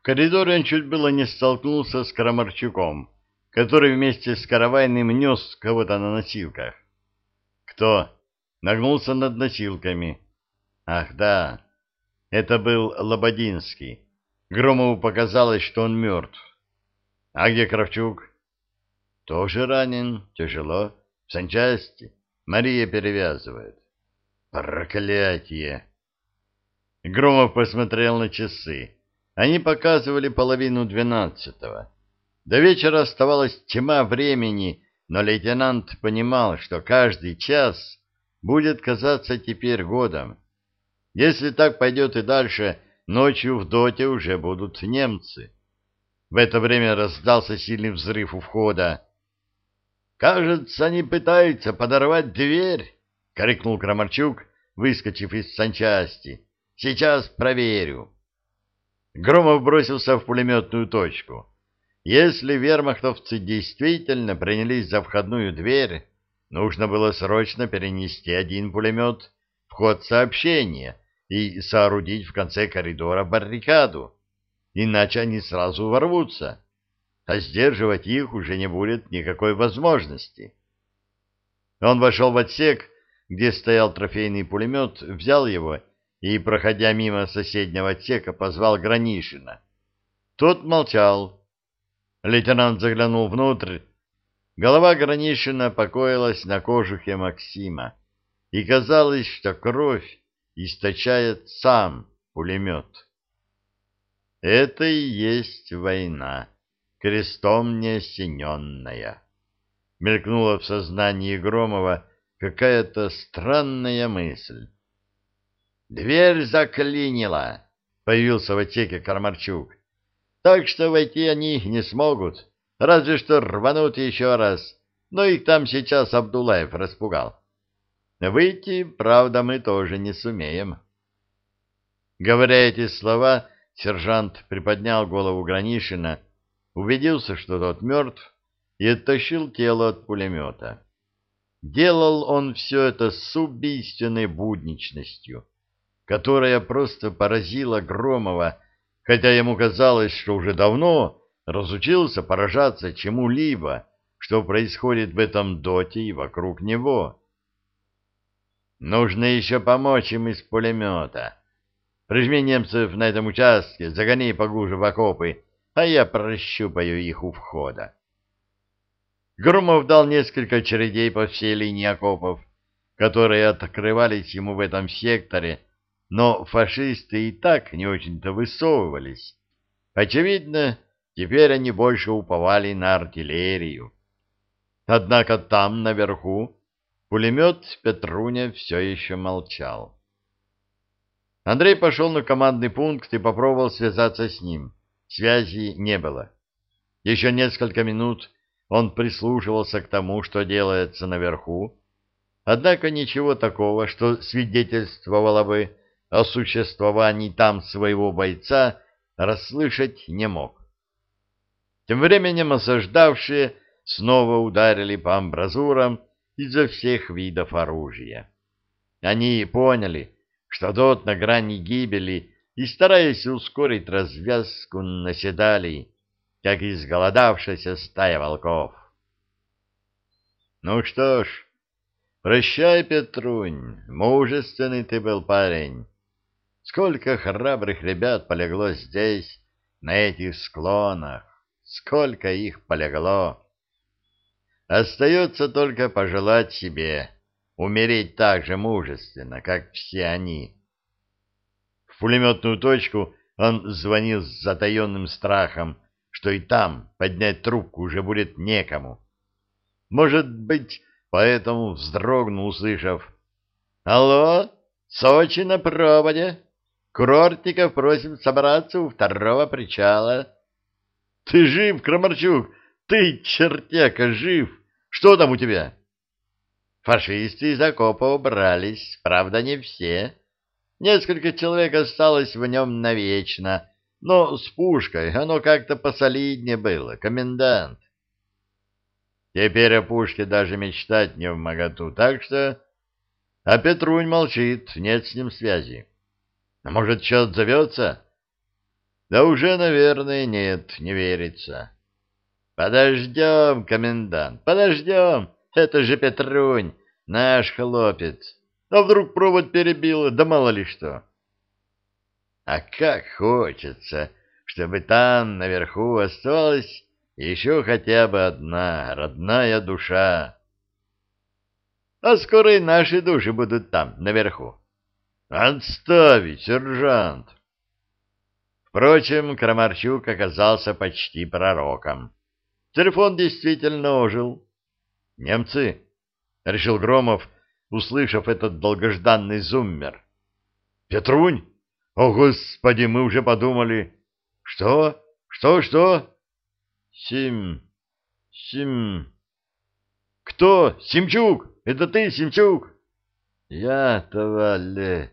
В коридоре он чуть было не столкнулся с Крамарчуком, который вместе с Каравайным нес кого-то на носилках. Кто? Нагнулся над носилками. Ах, да, это был Лободинский. Громову показалось, что он мертв. А где Кравчук? Тоже ранен, тяжело, в санчасти. Мария перевязывает. Проклятие! Громов посмотрел на часы. Они показывали половину двенадцатого. До вечера оставалась тьма времени, но лейтенант понимал, что каждый час будет казаться теперь годом. Если так пойдет и дальше, ночью в доте уже будут немцы. В это время раздался сильный взрыв у входа. «Кажется, они пытаются подорвать дверь!» — крикнул Крамарчук, выскочив из санчасти. «Сейчас проверю». Громов бросился в пулеметную точку. Если вермахтовцы действительно принялись за входную дверь, нужно было срочно перенести один пулемет в ход сообщения и соорудить в конце коридора баррикаду, иначе они сразу ворвутся, а сдерживать их уже не будет никакой возможности. Он вошел в отсек, где стоял трофейный пулемет, взял его и, проходя мимо соседнего отсека, позвал Гранишина. Тот молчал. Лейтенант заглянул внутрь. Голова Гранишина покоилась на кожухе Максима, и казалось, что кровь источает сам пулемет. Это и есть война, крестом не осененная. Мелькнула в сознании Громова какая-то странная мысль. Дверь заклинила, появился в отсеке Кармарчук. Так что войти они не смогут, разве что рванут еще раз, но их там сейчас Абдулаев распугал. Выйти, правда, мы тоже не сумеем. Говоря эти слова, сержант приподнял голову Гранишина, убедился, что тот мертв, и оттащил тело от пулемета. Делал он все это с убийственной будничностью, которая просто поразила Громова, хотя ему казалось, что уже давно разучился поражаться чему-либо, что происходит в этом доте и вокруг него. Нужно еще помочь им из пулемета. Прижми немцев на этом участке, загони поглубже в окопы, а я прощупаю их у входа. Громов дал несколько очередей по всей линии окопов, которые открывались ему в этом секторе, но фашисты и так не очень-то высовывались. Очевидно, теперь они больше уповали на артиллерию. Однако там, наверху, пулемет Петруня все еще молчал. Андрей пошел на командный пункт и попробовал связаться с ним. Связи не было. Еще несколько минут он прислушивался к тому, что делается наверху, однако ничего такого, что свидетельствовало бы о существовании там своего бойца расслышать не мог. Тем временем осаждавшие снова ударили по амбразурам изо всех видов оружия. Они поняли, что тот на грани гибели, и, стараясь ускорить развязку, наседали, как изголодавшаяся стая волков. Ну что ж, прощай, Петрунь, мужественный ты был парень. Сколько храбрых ребят полегло здесь, на этих склонах, сколько их полегло. Остается только пожелать себе умереть так же мужественно, как все они. В пулеметную точку он звонил с затаенным страхом, что и там поднять трубку уже будет некому. Может быть, поэтому вздрогнул, услышав «Алло, Сочи на проводе?» Курортников просим собраться у второго причала. — Ты жив, Крамарчук? Ты, чертяка, жив? Что там у тебя? Фашисты из окопа убрались, правда, не все. Несколько человек осталось в нем навечно, но с пушкой оно как-то посолиднее было, комендант. Теперь о пушке даже мечтать не в моготу, так что... А Петрунь молчит, нет с ним связи. А может, что отзовется? Да уже, наверное, нет, не верится. Подождем, комендант, подождем. Это же Петрунь, наш хлопец. А вдруг провод перебило, да мало ли что. А как хочется, чтобы там наверху осталась еще хотя бы одна родная душа. А скоро и наши души будут там, наверху. Отставить, сержант! Впрочем, Крамарчук оказался почти пророком. Телефон действительно ожил. «Немцы!» — решил Громов, услышав этот долгожданный зуммер. «Петрунь? О, Господи, мы уже подумали!» «Что? Что? Что?» «Сим... Сим...» «Кто? Симчук? Это ты, Симчук?» «Я, товарищ,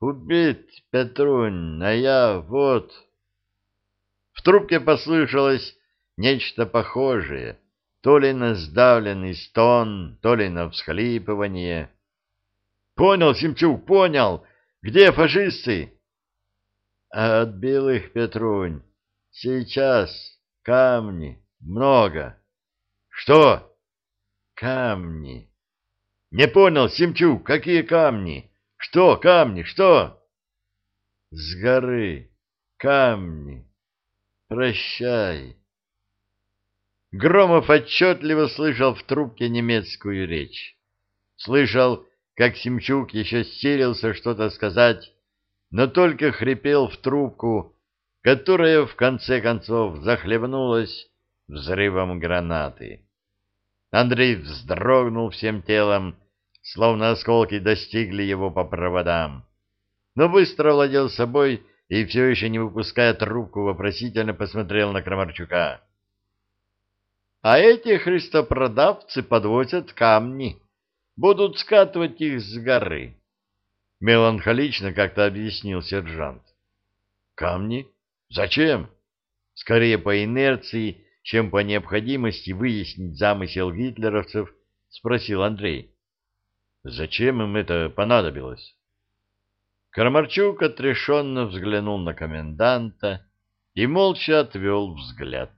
убит Петрунь, а я вот...» В трубке послышалось нечто похожее, то ли на сдавленный стон, то ли на всхлипывание. «Понял, Симчук, понял! Где фашисты?» «Отбил их Петрунь. Сейчас камни. Много». «Что?» «Камни». «Не понял, Симчук, какие камни? Что камни, что?» «С горы. Камни. Прощай». Громов отчетливо слышал в трубке немецкую речь. Слышал, как Семчук еще силился что-то сказать, но только хрипел в трубку, которая в конце концов захлебнулась взрывом гранаты. Андрей вздрогнул всем телом, словно осколки достигли его по проводам, но быстро владел собой и, все еще не выпуская трубку, вопросительно посмотрел на Крамарчука. А эти христопродавцы подвозят камни, будут скатывать их с горы. Меланхолично как-то объяснил сержант. Камни? Зачем? Скорее по инерции, чем по необходимости выяснить замысел гитлеровцев, спросил Андрей. Зачем им это понадобилось? Кармарчук отрешенно взглянул на коменданта и молча отвел взгляд.